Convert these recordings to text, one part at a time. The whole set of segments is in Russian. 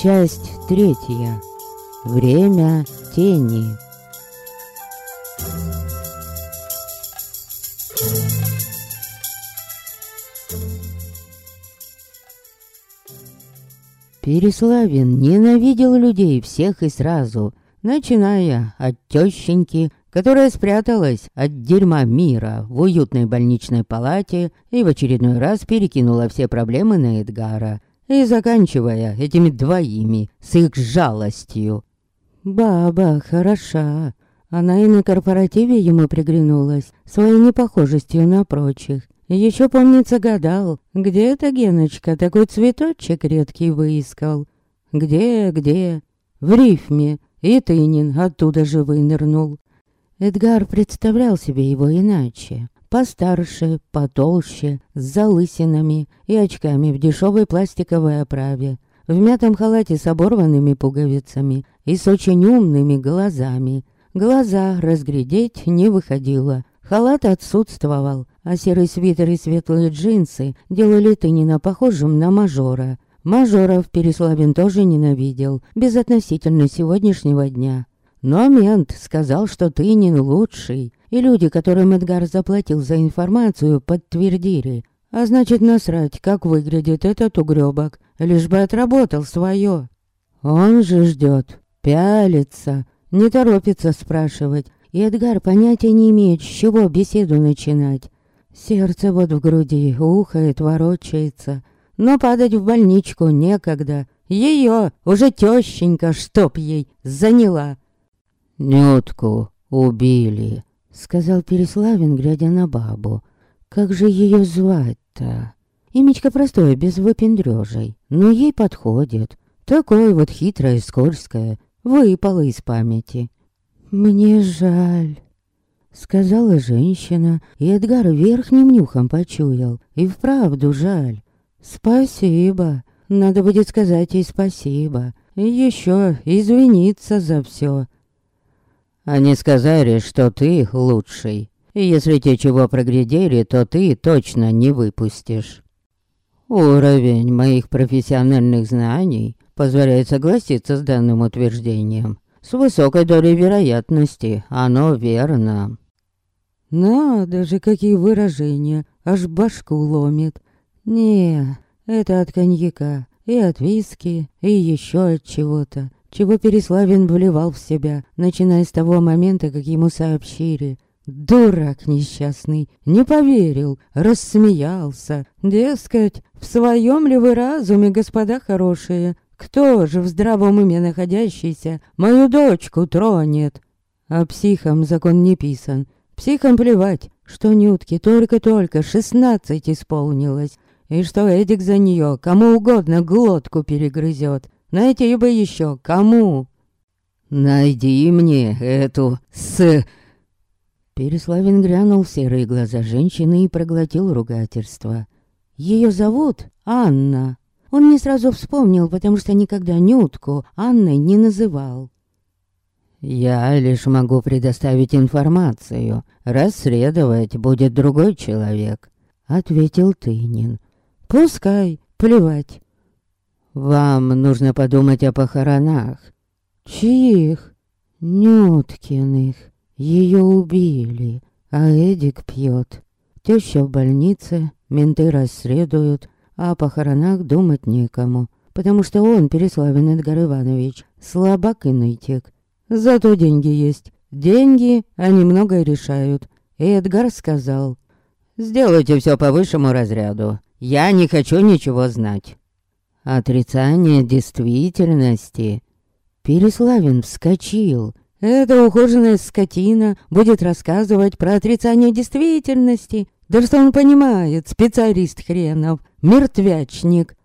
Часть третья. Время тени. Переславин ненавидел людей всех и сразу, начиная от тещеньки, которая спряталась от дерьма мира в уютной больничной палате и в очередной раз перекинула все проблемы на Эдгара, и заканчивая этими двоими с их жалостью. Баба хороша. Она и на корпоративе ему приглянулась, своей непохожестью на прочих. Еще, помнится, гадал, где эта Геночка такой цветочек редкий выискал. Где, где? В рифме. И Тынин оттуда же вынырнул. Эдгар представлял себе его иначе. Постарше, потолще, с залысинами и очками в дешевой пластиковой оправе, в мятом халате с оборванными пуговицами и с очень умными глазами. Глаза разглядеть не выходило. Халат отсутствовал, а серый свитер и светлые джинсы делали Тынина похожим на мажора. Мажоров Переславин тоже ненавидел, безотносительно сегодняшнего дня. Но мент сказал, что Тынин лучший, и люди, которым Эдгар заплатил за информацию, подтвердили. А значит, насрать, как выглядит этот угрёбок, лишь бы отработал свое. Он же ждет, пялится, не торопится спрашивать, и Эдгар понятия не имеет, с чего беседу начинать. Сердце вот в груди ухает, ворочается, но падать в больничку некогда. Ее уже тещенька, чтоб ей, заняла. Нютку убили, Сказал Переславин, глядя на бабу. Как же ее звать-то? Имечко простое, без выпендрежей, но ей подходит. Такое вот хитрое и скользкое, выпало из памяти. «Мне жаль», — сказала женщина, и Эдгар верхним нюхом почуял. И вправду жаль. «Спасибо. Надо будет сказать ей спасибо. И еще извиниться за все. Они сказали, что ты лучший. И если те чего проглядели, то ты точно не выпустишь. Уровень моих профессиональных знаний позволяет согласиться с данным утверждением. С высокой долей вероятности оно верно. Надо же, какие выражения, аж башку ломит. Не, это от коньяка, и от виски, и еще от чего-то чего Переславин вливал в себя, начиная с того момента, как ему сообщили. Дурак несчастный, не поверил, рассмеялся. Дескать, в своем ли вы разуме, господа хорошие, кто же в здравом уме находящийся мою дочку тронет? А психам закон не писан. Психам плевать, что Нютке только-только шестнадцать исполнилось, и что Эдик за нее кому угодно глотку перегрызет. Найти бы еще кому. Найди мне эту с... Переславин глянул в серые глаза женщины и проглотил ругательство. Ее зовут Анна. Он не сразу вспомнил, потому что никогда Нютку Анной не называл. «Я лишь могу предоставить информацию. Расследовать будет другой человек», — ответил Тынин. «Пускай, плевать. Вам нужно подумать о похоронах. Чьих? Нюткиных. Ее убили, а Эдик пьет. Теща в больнице, менты расследуют, а о похоронах думать некому, потому что он, Переславин Эдгар Иванович, слабак и нытик. Зато деньги есть. Деньги, они многое решают. Эдгар сказал, «Сделайте все по высшему разряду. Я не хочу ничего знать». Отрицание действительности. Переславин вскочил. Эта ухоженная скотина будет рассказывать про отрицание действительности. Да что он понимает, специалист хренов, мертвячник.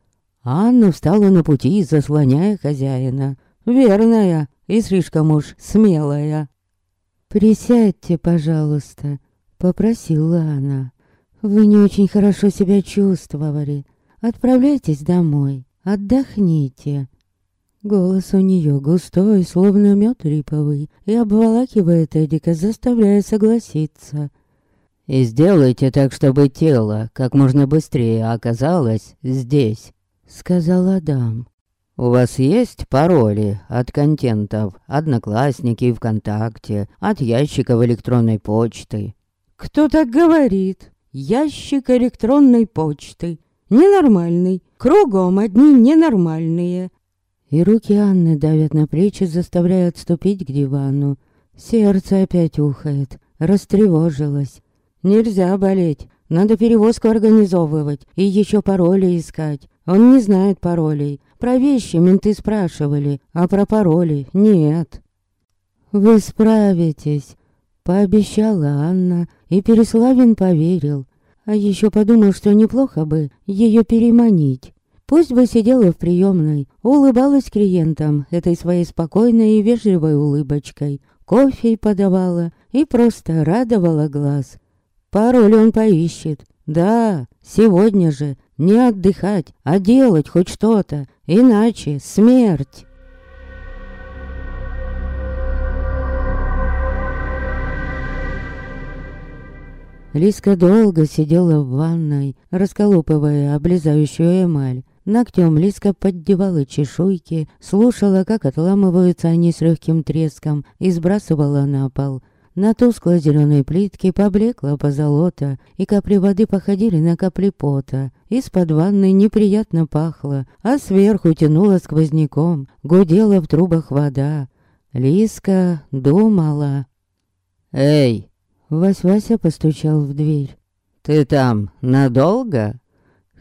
Анна встала на пути, заслоняя хозяина. Верная и слишком уж смелая. «Присядьте, пожалуйста», — попросила она. «Вы не очень хорошо себя чувствовали. Отправляйтесь домой». Отдохните. Голос у нее густой, словно мед риповый, и обволакивает Эдика, заставляя согласиться. «И сделайте так, чтобы тело как можно быстрее оказалось здесь», — сказал Адам. «У вас есть пароли от контентов, Одноклассники и ВКонтакте, от ящиков электронной почты?» «Кто так говорит? Ящик электронной почты. Ненормальный. Кругом одни ненормальные». И руки Анны давят на плечи, заставляя отступить к дивану. Сердце опять ухает, растревожилось. Нельзя болеть, надо перевозку организовывать и еще пароли искать. Он не знает паролей. Про вещи менты спрашивали, а про пароли нет. «Вы справитесь», — пообещала Анна, и Переславин поверил. А еще подумал, что неплохо бы ее переманить. Пусть бы сидела в приемной, улыбалась клиентам этой своей спокойной и вежливой улыбочкой, кофе подавала и просто радовала глаз. Пароль он поищет. Да, сегодня же, не отдыхать, а делать хоть что-то, иначе смерть. Лиска долго сидела в ванной, расколупывая облезающую эмаль. Ногтем Лиска поддевала чешуйки, слушала, как отламываются они с легким треском, и сбрасывала на пол. На тусклой зеленой плитке поблекла позолота, и капли воды походили на капли пота. Из-под ванны неприятно пахло, а сверху тянуло сквозняком, гудела в трубах вода. Лиска думала. «Эй!» Вась-Вася постучал в дверь. «Ты там надолго?»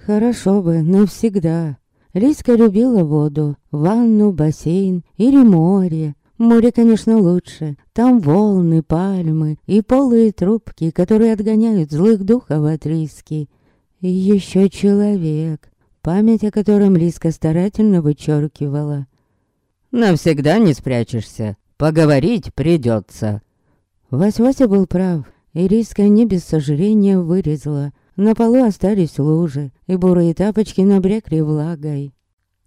«Хорошо бы, навсегда». Лиска любила воду, ванну, бассейн или море. Море, конечно, лучше. Там волны, пальмы и полые трубки, которые отгоняют злых духов от риски. И еще человек, память о котором Лиска старательно вычеркивала. «Навсегда не спрячешься. Поговорить придется». Вась-Вася был прав, и Риска не без сожаления вырезала. На полу остались лужи, и бурые тапочки набрякли влагой.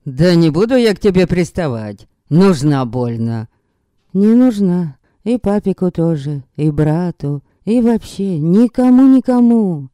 «Да не буду я к тебе приставать. Нужна больно». Не нужна. И папику тоже, и брату, и вообще никому-никому.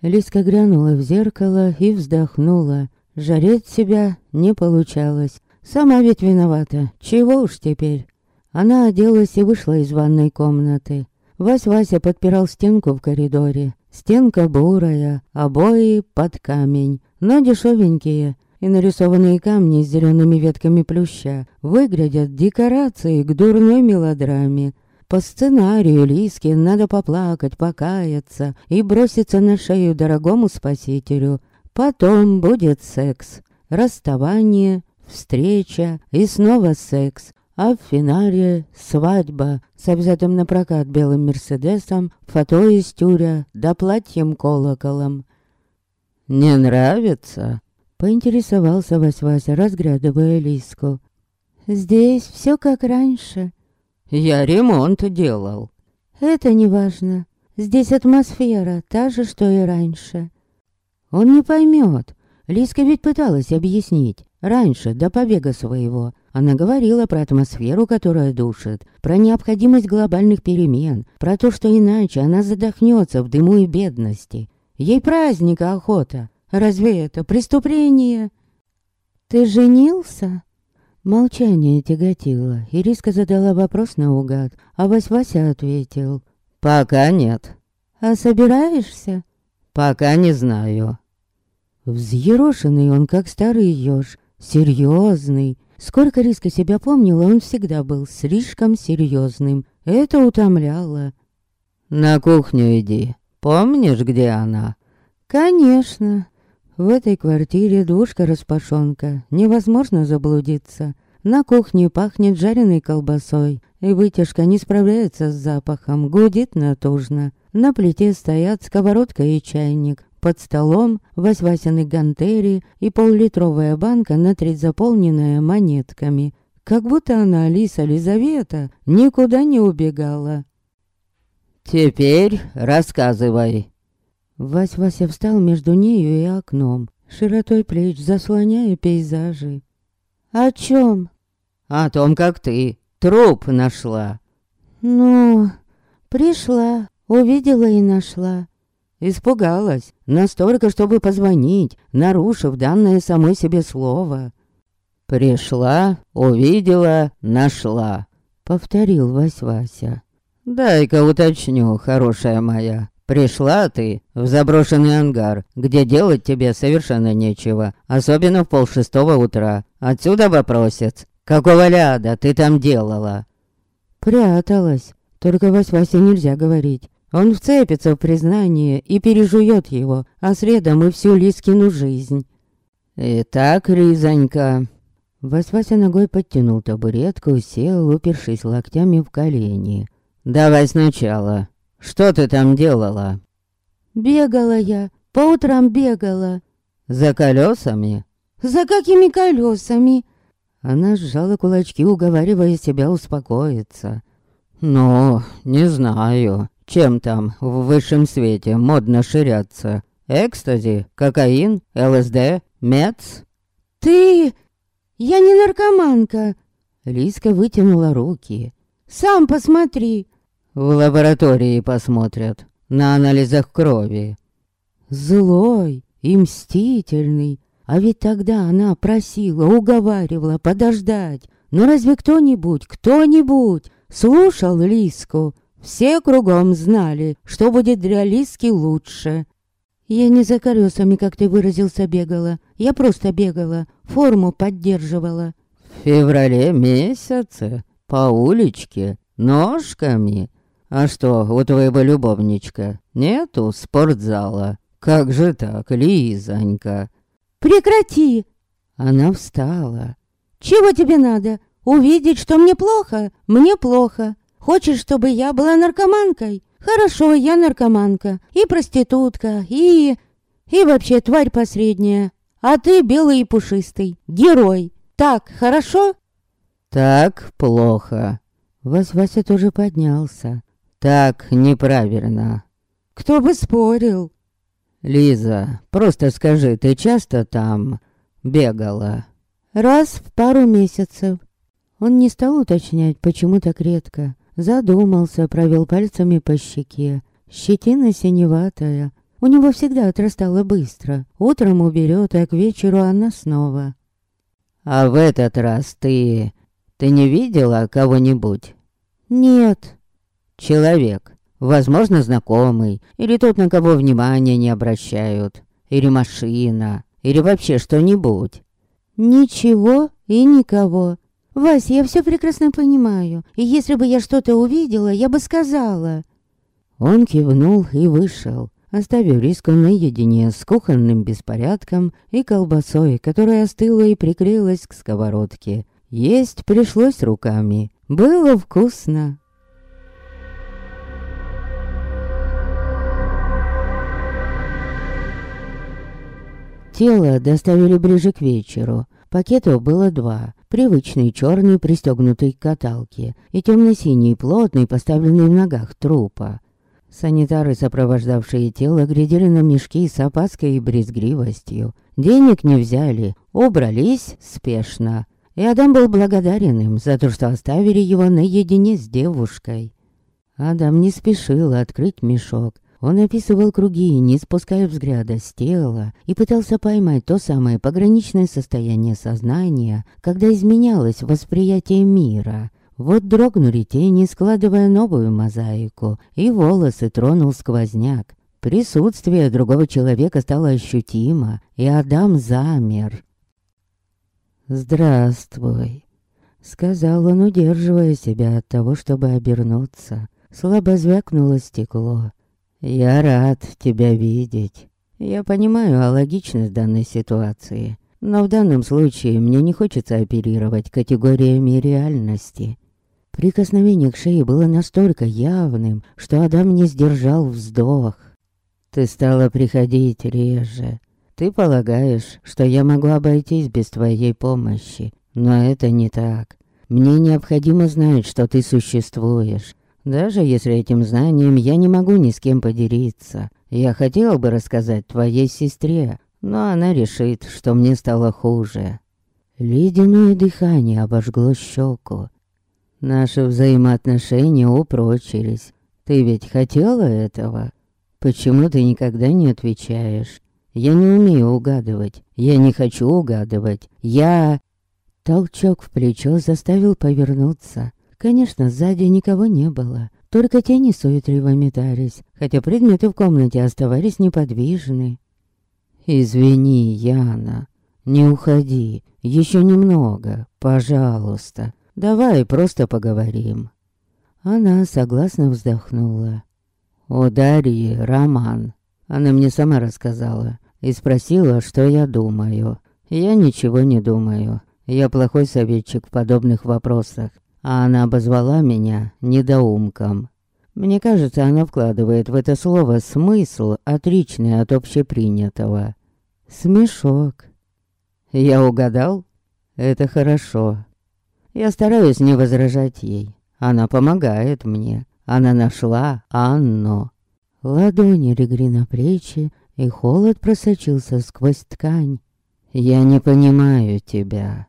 Лиска глянула в зеркало и вздохнула. Жареть себя не получалось. Сама ведь виновата. Чего уж теперь. Она оделась и вышла из ванной комнаты. Вась-Вася подпирал стенку в коридоре. Стенка бурая, обои под камень, но дешевенькие и нарисованные камни с зелеными ветками плюща выглядят декорацией к дурной мелодраме. По сценарию Лиски надо поплакать, покаяться и броситься на шею дорогому спасителю. Потом будет секс, расставание, встреча и снова секс. А в финале свадьба с взятым на прокат белым Мерседесом, фото из тюря да платьем-колоколом. «Не нравится?» Поинтересовался Вась-Вася, разглядывая Лиску. «Здесь все как раньше». «Я ремонт делал». «Это не важно. Здесь атмосфера та же, что и раньше». Он не поймет. Лиска ведь пыталась объяснить. Раньше, до побега своего. Она говорила про атмосферу, которая душит, про необходимость глобальных перемен, про то, что иначе она задохнется в дыму и бедности. Ей праздника охота, Разве это преступление? Ты женился? Молчание тяготило. Ириска задала вопрос наугад, а Вась-Вася ответил. Пока нет. А собираешься? Пока не знаю. Взъерошенный он, как старый еж, серьезный. Сколько Риска себя помнила, он всегда был слишком серьезным. Это утомляло. На кухню иди. Помнишь, где она? Конечно. В этой квартире двушка-распашонка, невозможно заблудиться. На кухне пахнет жареной колбасой, и вытяжка не справляется с запахом, гудит натужно. На плите стоят сковородка и чайник. Под столом восьвасины гантери и поллитровая банка на треть заполненная монетками. Как будто она, Алиса Лизавета, никуда не убегала. «Теперь рассказывай», Вась-Вася встал между нею и окном, широтой плеч заслоняя пейзажи. «О чем?» «О том, как ты труп нашла». «Ну, пришла, увидела и нашла». Испугалась, настолько, чтобы позвонить, нарушив данное самой себе слово. «Пришла, увидела, нашла», — повторил Вась-Вася. «Дай-ка уточню, хорошая моя. Пришла ты в заброшенный ангар, где делать тебе совершенно нечего, особенно в полшестого утра. Отсюда вопросец. Какого ляда ты там делала?» «Пряталась. Только Вась-Васе нельзя говорить. Он вцепится в признание и пережует его, а средом и всю Лискину жизнь». «Итак, Ризонька...» Вась-Вася ногой подтянул табуретку, сел, упершись локтями в колени. «Давай сначала. Что ты там делала?» «Бегала я. По утрам бегала». «За колесами?» «За какими колесами?» Она сжала кулачки, уговаривая себя успокоиться. «Ну, не знаю, чем там в высшем свете модно ширяться. Экстази, кокаин, ЛСД, МЕЦ?» «Ты... я не наркоманка!» Лиска вытянула руки. «Сам посмотри!» В лаборатории посмотрят. На анализах крови. Злой и мстительный. А ведь тогда она просила, уговаривала подождать. Но разве кто-нибудь, кто-нибудь слушал Лиску? Все кругом знали, что будет для Лиски лучше. Я не за колесами, как ты выразился, бегала. Я просто бегала, форму поддерживала. В феврале месяце, по уличке, ножками. А что, у твоего любовничка нету спортзала? Как же так, Лизонька? Прекрати! Она встала. Чего тебе надо? Увидеть, что мне плохо? Мне плохо. Хочешь, чтобы я была наркоманкой? Хорошо, я наркоманка. И проститутка, и... И вообще тварь посредняя. А ты белый и пушистый. Герой. Так, хорошо? Так плохо. Вась-Вася тоже поднялся. Так неправильно. Кто бы спорил? Лиза, просто скажи, ты часто там бегала? Раз в пару месяцев. Он не стал уточнять, почему так редко. Задумался, провел пальцами по щеке. Щетина синеватая. У него всегда отрастала быстро. Утром уберет, а к вечеру она снова. А в этот раз ты... Ты не видела кого-нибудь? Нет. Человек, возможно, знакомый, или тот, на кого внимания не обращают, или машина, или вообще что-нибудь. Ничего и никого. Вась, я все прекрасно понимаю, и если бы я что-то увидела, я бы сказала. Он кивнул и вышел, оставив Риску наедине с кухонным беспорядком и колбасой, которая остыла и прикрылась к сковородке. Есть пришлось руками. Было вкусно. Тело доставили ближе к вечеру. Пакетов было два. Привычный черный, пристегнутый к каталке, и темно-синий, плотный, поставленный в ногах трупа. Санитары, сопровождавшие тело, глядели на мешки с опаской и брезгливостью. Денег не взяли, убрались спешно. И Адам был благодарен им за то, что оставили его наедине с девушкой. Адам не спешил открыть мешок, он описывал круги, не спуская взгляда с тела, и пытался поймать то самое пограничное состояние сознания, когда изменялось восприятие мира. Вот дрогнули тени, складывая новую мозаику, и волосы тронул сквозняк. Присутствие другого человека стало ощутимо, и Адам замер. «Здравствуй», — сказал он, удерживая себя от того, чтобы обернуться. Слабо звякнуло стекло. «Я рад тебя видеть. Я понимаю алогичность данной ситуации, но в данном случае мне не хочется оперировать категориями реальности». Прикосновение к шее было настолько явным, что Адам не сдержал вздох. «Ты стала приходить реже. Ты полагаешь, что я могу обойтись без твоей помощи, но это не так. Мне необходимо знать, что ты существуешь, даже если этим знанием я не могу ни с кем поделиться. Я хотел бы рассказать твоей сестре, но она решит, что мне стало хуже. Ледяное дыхание обожгло щеку. Наши взаимоотношения упрочились. Ты ведь хотела этого? Почему ты никогда не отвечаешь? Я не умею угадывать. Я не хочу угадывать. Я... Толчок в плечо заставил повернуться. Конечно, сзади никого не было. Только тени суетливо метались, хотя предметы в комнате оставались неподвижны. «Извини, Яна, не уходи, еще немного, пожалуйста. Давай просто поговорим». Она согласно вздохнула. «У Дарьи роман». Она мне сама рассказала и спросила, что я думаю. Я ничего не думаю. Я плохой советчик в подобных вопросах а она обозвала меня недоумком. Мне кажется, она вкладывает в это слово смысл, отличный от общепринятого. Смешок. Я угадал? Это хорошо. Я стараюсь не возражать ей. Она помогает мне. Она нашла Анну. Ладони легли на плечи, и холод просочился сквозь ткань. Я не понимаю тебя.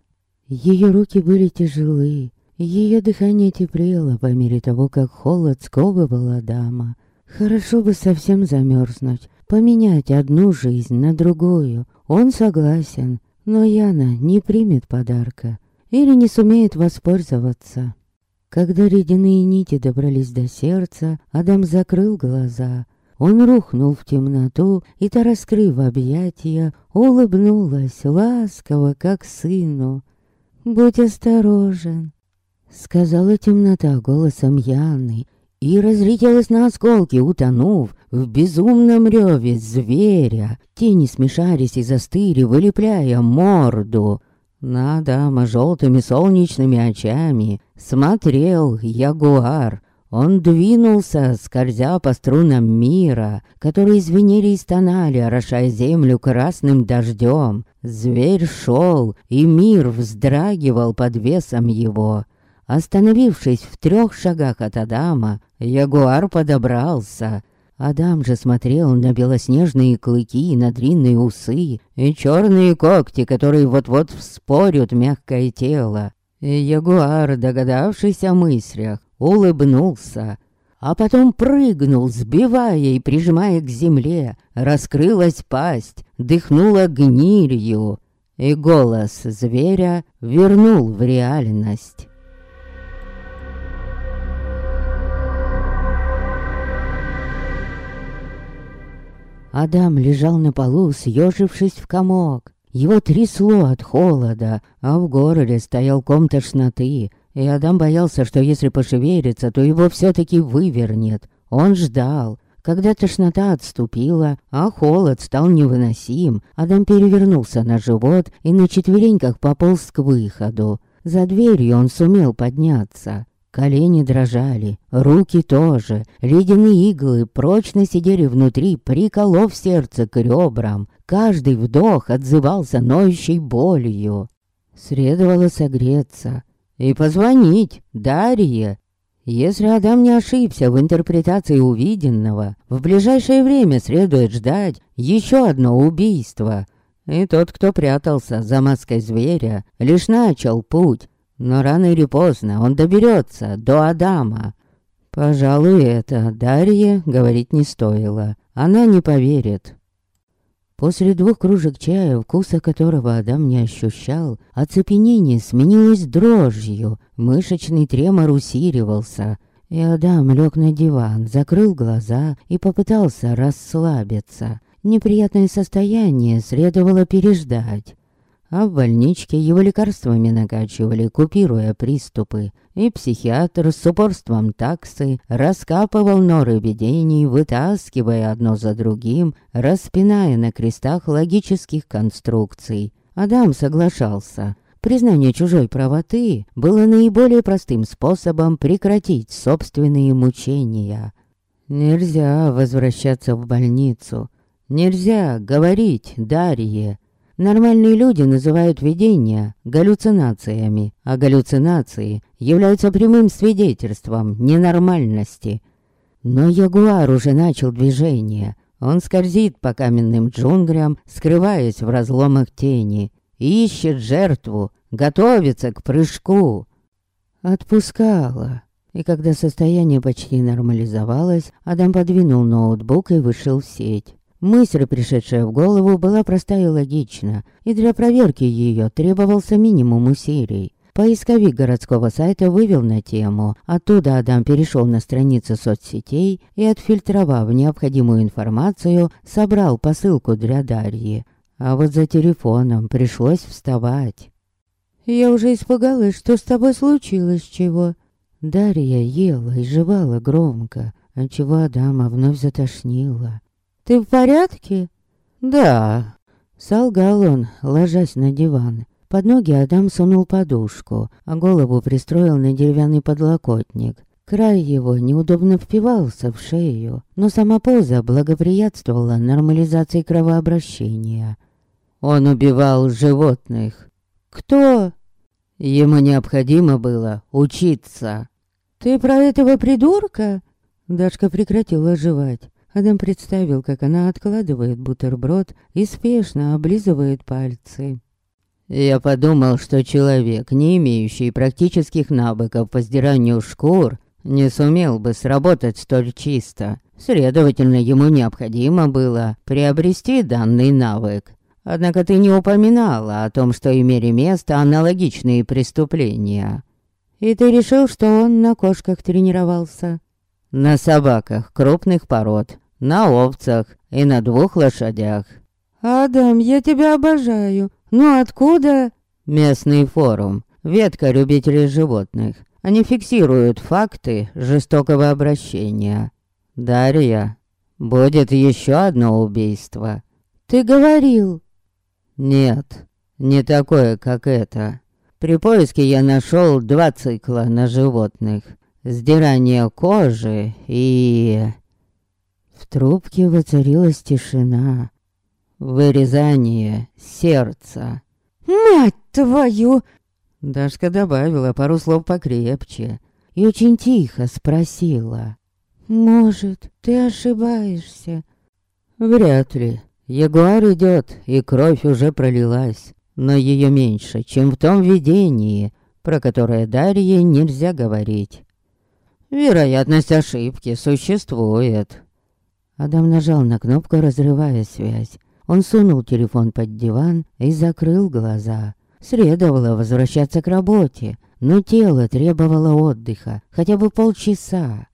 Ее руки были тяжелые. Ее дыхание теплело по мере того, как холод сковывал Адама. Хорошо бы совсем замерзнуть, поменять одну жизнь на другую. Он согласен, но Яна не примет подарка или не сумеет воспользоваться. Когда ледяные нити добрались до сердца, Адам закрыл глаза. Он рухнул в темноту, и та, раскрыв объятия, улыбнулась ласково, как сыну. «Будь осторожен, Сказала темнота голосом Яны и разлетелась на осколки, утонув в безумном реве зверя. Тени смешались и застыли, вылепляя морду. На Адама желтыми солнечными очами смотрел ягуар. Он двинулся, скользя по струнам мира, которые звенели и стонали, орошая землю красным дождем. Зверь шел, и мир вздрагивал под весом его. Остановившись в трех шагах от Адама, ягуар подобрался. Адам же смотрел на белоснежные клыки, на длинные усы и черные когти, которые вот-вот вспорют мягкое тело. И ягуар, догадавшись о мыслях, улыбнулся, а потом прыгнул, сбивая и прижимая к земле. Раскрылась пасть, дыхнула гнилью, и голос зверя вернул в реальность. Адам лежал на полу, съежившись в комок. Его трясло от холода, а в горле стоял ком тошноты. И Адам боялся, что если пошевелится, то его все-таки вывернет. Он ждал. Когда тошнота отступила, а холод стал невыносим, Адам перевернулся на живот и на четвереньках пополз к выходу. За дверью он сумел подняться. Колени дрожали, руки тоже. Ледяные иглы прочно сидели внутри, приколов сердце к ребрам. Каждый вдох отзывался ноющей болью. Следовало согреться и позвонить Дарье. Если Адам не ошибся в интерпретации увиденного, в ближайшее время следует ждать еще одно убийство. И тот, кто прятался за маской зверя, лишь начал путь, но рано или поздно он доберется до Адама. Пожалуй, это Дарье говорить не стоило. Она не поверит. После двух кружек чая, вкуса которого Адам не ощущал, оцепенение сменилось дрожью, мышечный тремор усиливался. И Адам лег на диван, закрыл глаза и попытался расслабиться. Неприятное состояние следовало переждать а в больничке его лекарствами накачивали, купируя приступы. И психиатр с упорством таксы раскапывал норы видений, вытаскивая одно за другим, распиная на крестах логических конструкций. Адам соглашался. Признание чужой правоты было наиболее простым способом прекратить собственные мучения. Нельзя возвращаться в больницу. Нельзя говорить Дарье, Нормальные люди называют видения галлюцинациями, а галлюцинации являются прямым свидетельством ненормальности. Но ягуар уже начал движение. Он скользит по каменным джунглям, скрываясь в разломах тени, ищет жертву, готовится к прыжку. Отпускала. И когда состояние почти нормализовалось, Адам подвинул ноутбук и вышел в сеть. Мысль, пришедшая в голову, была простая и логична, и для проверки ее требовался минимум усилий. Поисковик городского сайта вывел на тему. Оттуда Адам перешел на страницы соцсетей и, отфильтровав необходимую информацию, собрал посылку для Дарьи. А вот за телефоном пришлось вставать. «Я уже испугалась, что с тобой случилось чего». Дарья ела и жевала громко, отчего Адама вновь затошнило. «Ты в порядке?» «Да», — солгал он, ложась на диван. Под ноги Адам сунул подушку, а голову пристроил на деревянный подлокотник. Край его неудобно впивался в шею, но сама поза благоприятствовала нормализации кровообращения. Он убивал животных. Кто? Ему необходимо было учиться. Ты про этого придурка? Дашка прекратила жевать. Адам представил, как она откладывает бутерброд и спешно облизывает пальцы. Я подумал, что человек, не имеющий практических навыков по сдиранию шкур, не сумел бы сработать столь чисто. Следовательно, ему необходимо было приобрести данный навык. Однако ты не упоминала о том, что имели место аналогичные преступления. И ты решил, что он на кошках тренировался? На собаках крупных пород, на овцах и на двух лошадях. «Адам, я тебя обожаю. Ну откуда?» Местный форум. Ветка любителей животных. Они фиксируют факты жестокого обращения. Дарья, будет еще одно убийство. Ты говорил. Нет, не такое, как это. При поиске я нашел два цикла на животных. Сдирание кожи и... В трубке воцарилась тишина. Вырезание сердца. «Мать твою!» Дашка добавила пару слов покрепче и очень тихо спросила. «Может, ты ошибаешься?» «Вряд ли. Ягуар идет, и кровь уже пролилась, но ее меньше, чем в том видении, про которое Дарье нельзя говорить. Вероятность ошибки существует. Адам нажал на кнопку, разрывая связь. Он сунул телефон под диван и закрыл глаза. Следовало возвращаться к работе, но тело требовало отдыха, хотя бы полчаса.